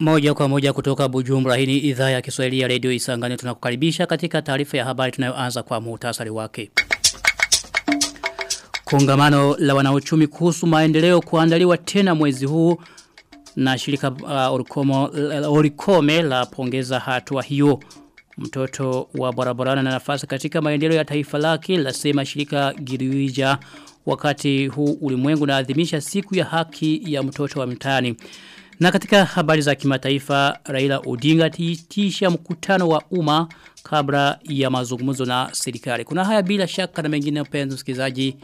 Moja kwa moja kutoka Bujumbura hii ni idhaa ya Kiswahili ya Radio Isangani tunakukaribisha katika taarifa ya habari tunayoanza kwa muhtasari wake. Kongamano la wanauchumi kuhusu maendeleo kuandaliwa tena mwezi huu na shirika uh, uh, Orikome la pongeza hatua hiyo. Mtoto wa barabarani na nafasi katika maendeleo ya taifa lake lasema shirika Giriwija wakati huu ulimwengu naadhimisha siku ya haki ya mtoto wa mtaani. Na katika habari za kimataifa Raila Odinga tishia mkutano wa umma kabla ya mazungumzo na serikali. Kuna haya bila shaka na mengine mpenzi msikilizaji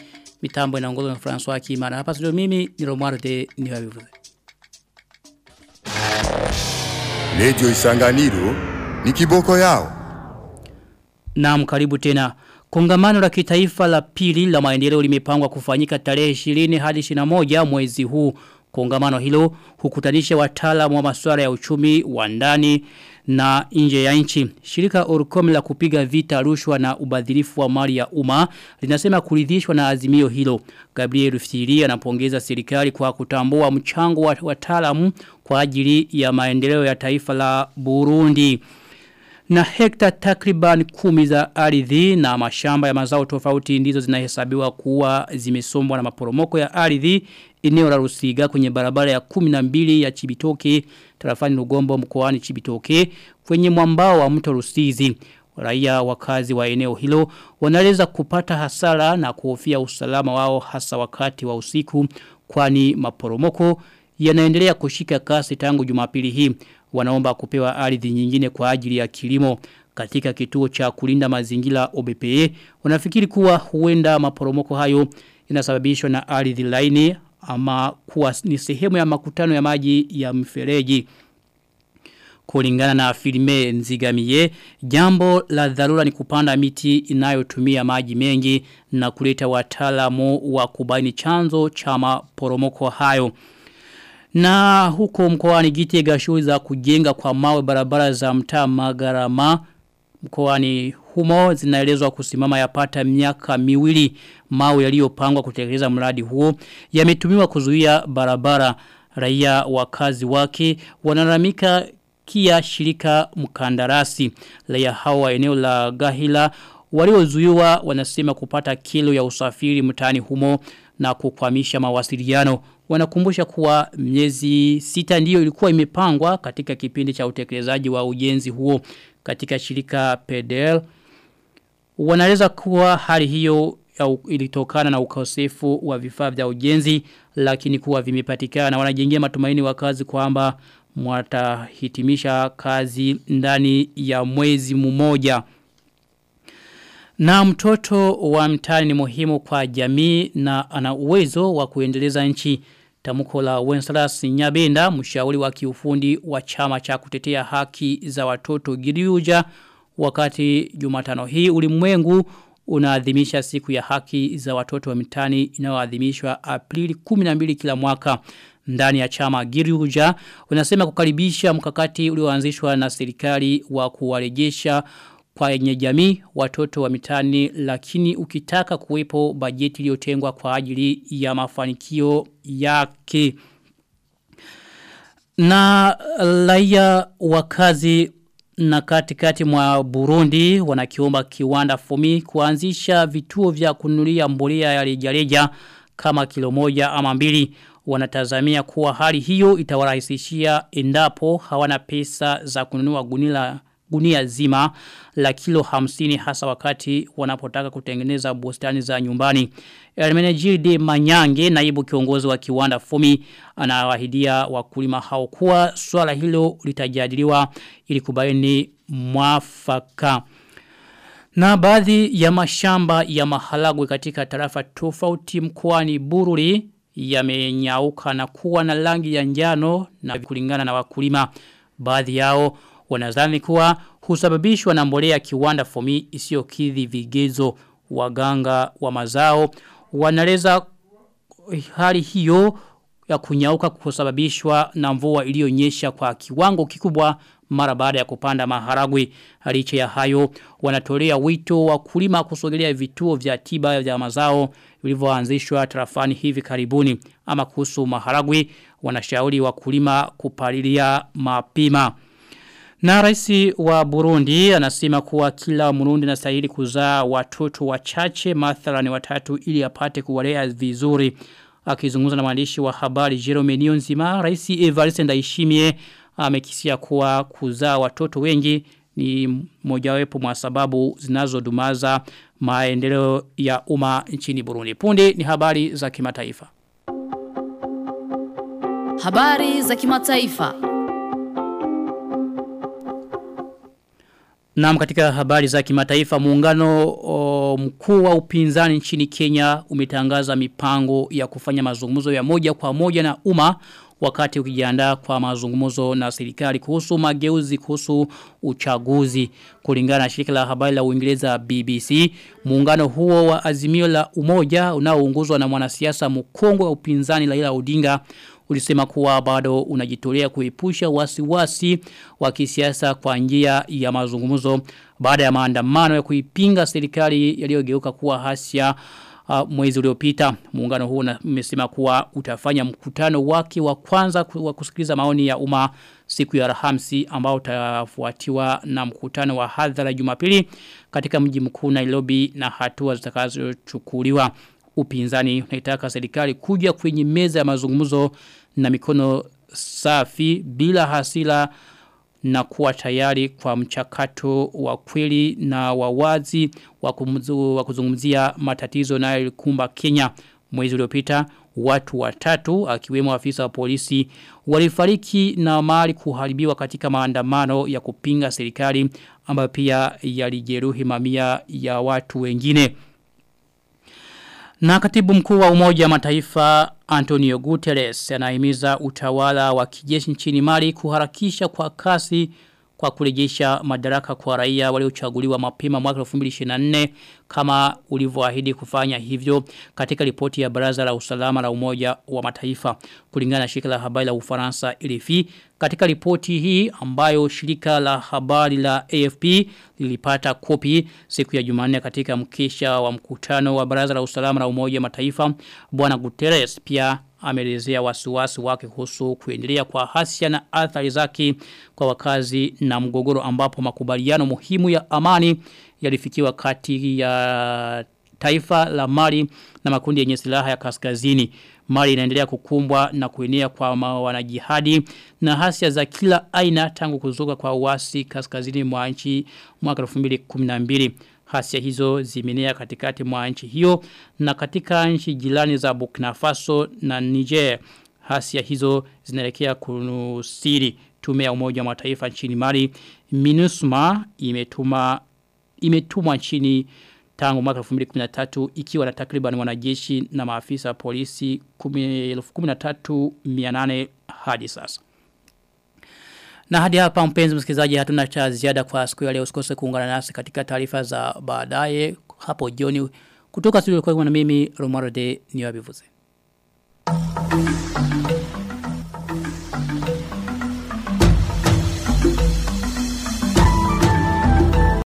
mitambo inaongozwa na François Kimana. Hapa studio mimi ni Romar de Niwabivuze. Radio Isanganiro ni kiboko yao. Naam karibu tena. Kongamano la kitaifa la pili la maendeleo limepangwa kufanyika tarehe 20 hadi 21 mwezi huu. Kongamano hilo hukutanisha wataalamu wa masuala ya uchumi wa ndani na nje ya nchi. Shirika Orcom la kupiga vita rushwa na ubadhirifu wa mali ya umma linasema kuridhishwa na azimio hilo. Gabriel Fitiri anapongeza serikali kwa kutambua mchango wa wataalamu kwa ajili ya maendeleo ya taifa la Burundi na hekta takriban kumi za ardhi na mashamba ya mazao tofauti ndizo zinahesabiwa kuwa zimesombwa na maporomoko ya ardhi eneo la Rusiga kwenye barabara ya 12 ya Chibitoke tarafani Rugombo mkoani Chibitoke kwenye mwambao wa mto Rusizi. Raia wakazi wa eneo hilo wanaweza kupata hasara na kuhofia usalama wao hasa wakati wa usiku kwani maporomoko yanaendelea kushika kasi tangu Jumapili hii. Wanaomba kupewa ardhi nyingine kwa ajili ya kilimo. Katika kituo cha kulinda mazingira OBPE wanafikiri kuwa huenda maporomoko hayo inasababishwa na ardhi laini ama kuwa ni sehemu ya makutano ya maji ya mfereji kulingana na filme nzigamie jambo la dharura ni kupanda miti inayotumia maji mengi na kuleta wataalamu wa kubaini chanzo cha maporomoko hayo. Na huko mkoani Gitega shughuli za kujenga kwa mawe barabara za mtaa Magarama mkoani humo zinaelezwa kusimama yapata miaka miwili mawe yaliyopangwa kutekeleza mradi huo. Yametumiwa kuzuia barabara raia wakazi wake wanaramika kia shirika mkandarasi. Raia hawa eneo la Gahila waliozuiwa wanasema kupata kilo ya usafiri mtaani humo na kukwamisha mawasiliano. Wanakumbusha kuwa miezi sita ndiyo ilikuwa imepangwa katika kipindi cha utekelezaji wa ujenzi huo katika shirika PDL wanaeleza kuwa hali hiyo ilitokana na ukosefu wa vifaa vya ujenzi lakini kuwa vimepatikana. Na wanajengia matumaini wakazi kwamba mwatahitimisha kazi ndani ya mwezi mmoja. Na mtoto wa mtani ni muhimu kwa jamii na ana uwezo wa kuendeleza nchi Tamuko la Wencelas Nyabenda, mshauri wa kiufundi wa chama cha kutetea haki za watoto Giriuja, wakati jumatano hii ulimwengu unaadhimisha siku ya haki za watoto wa mitani inayoadhimishwa Aprili 12 kila mwaka ndani ya chama Giriuja. Unasema kukaribisha mkakati ulioanzishwa na serikali wa kuwarejesha kwa yenye jamii watoto wa mitani lakini ukitaka kuwepo bajeti iliyotengwa kwa ajili ya mafanikio yake. Na raia wakazi na katikati mwa Burundi wanakiomba kiwanda fumi kuanzisha vituo vya kununulia mbolea ya rejareja kama kilo moja ama mbili. Wanatazamia kuwa hali hiyo itawarahisishia endapo hawana pesa za kununua gunila gunia zima la kilo hamsini hasa wakati wanapotaka kutengeneza bustani za nyumbani. Elmenejide Manyange naibu kiongozi wa kiwanda fumi anawahidia wakulima hao kuwa swala hilo litajadiliwa ili kubaini mwafaka. Na baadhi ya mashamba ya mahalagwe katika tarafa tofauti mkoani Bururi yamenyauka na kuwa na rangi ya njano na kulingana na wakulima. Baadhi yao wanadhani kuwa husababishwa na mbolea kiwanda fomi isiyokidhi vigezo waganga wa mazao. Wanaleza hali hiyo ya kunyauka kusababishwa na mvua iliyonyesha kwa kiwango kikubwa mara baada ya kupanda maharagwe. Licha ya hayo wanatolea wito wa kulima kusogelea vituo vya tiba vya mazao vilivyoanzishwa tarafani hivi karibuni. Ama kuhusu maharagwe wanashauri wakulima kupalilia mapima. Na rais wa Burundi anasema kuwa kila Murundi anastahili kuzaa watoto wachache mathalani watatu ili apate kuwalea vizuri. Akizungumza na mwandishi wa habari Jerome Nionzima, rais Evariste Ndayishimiye amekisia kuwa kuzaa watoto wengi ni mojawapo mwa sababu zinazodumaza maendeleo ya umma nchini Burundi. Punde ni habari za kimataifa. Habari za kimataifa. Naam katika habari za kimataifa muungano mkuu wa upinzani nchini Kenya umetangaza mipango ya kufanya mazungumzo ya moja kwa moja na umma wakati ukijiandaa kwa mazungumzo na serikali kuhusu mageuzi kuhusu uchaguzi. Kulingana na shirika la habari la Uingereza BBC muungano huo wa azimio la umoja unaoongozwa na mwanasiasa mkongwe wa upinzani Raila Odinga ulisema kuwa bado unajitolea kuepusha wasiwasi wa kisiasa kwa njia ya mazungumzo. Baada ya maandamano ya kuipinga serikali yaliyogeuka kuwa hasia uh, mwezi uliopita muungano huo umesema kuwa utafanya mkutano wake wa kwanza wa kusikiliza maoni ya umma siku ya Alhamisi ambao utafuatiwa na mkutano wa hadhara Jumapili katika mji mkuu Nairobi na hatua zitakazochukuliwa upinzani unaitaka serikali kuja kwenye meza ya mazungumzo na mikono safi bila hasila na kuwa tayari kwa mchakato wa kweli na wawazi wa kuzungumzia matatizo na ilikumba Kenya mwezi uliopita watu watatu akiwemo afisa wa polisi walifariki na mali kuharibiwa katika maandamano ya kupinga serikali ambayo pia yalijeruhi mamia ya watu wengine. Na katibu mkuu wa umoja mataifa Antonio Guterres anahimiza utawala wa kijeshi nchini Mali kuharakisha kwa kasi kwa kurejesha madaraka kwa raia waliochaguliwa mapema mwaka 2024 kama ulivyoahidi kufanya hivyo katika ripoti ya baraza la usalama la umoja wa mataifa. Kulingana na shirika la habari la Ufaransa RFI katika ripoti hii ambayo shirika la habari la AFP lilipata kopi siku ya Jumanne katika mkesha wa mkutano wa baraza la usalama la umoja wa mataifa bwana Guterres pia amelezea wasiwasi wake kuhusu kuendelea kwa hasia na athari zake kwa wakazi na mgogoro ambapo makubaliano muhimu ya amani yalifikiwa kati ya taifa la Mali na makundi yenye silaha ya kaskazini. Mali inaendelea kukumbwa na kuenea kwa wanajihadi na hasia za kila aina tangu kuzuka kwa uasi kaskazini mwa nchi mwaka 2012. Hasia hizo zimenea katikati mwa nchi hiyo na katika nchi jirani za Burkina Faso na Niger. Hasia hizo zinaelekea kunusiri tume ya umoja wa mataifa nchini Mali. MINUSMA imetuma imetumwa nchini tangu mwaka 2013 ikiwa na takriban wanajeshi na maafisa polisi 13800 hadi sasa. Na hadi hapa mpenzi msikilizaji hatuna cha ziada kwa siku ya leo usikose kuungana nasi katika taarifa za baadaye hapo jioni kutoka studio kwa mimi Romarode Niwabivuze.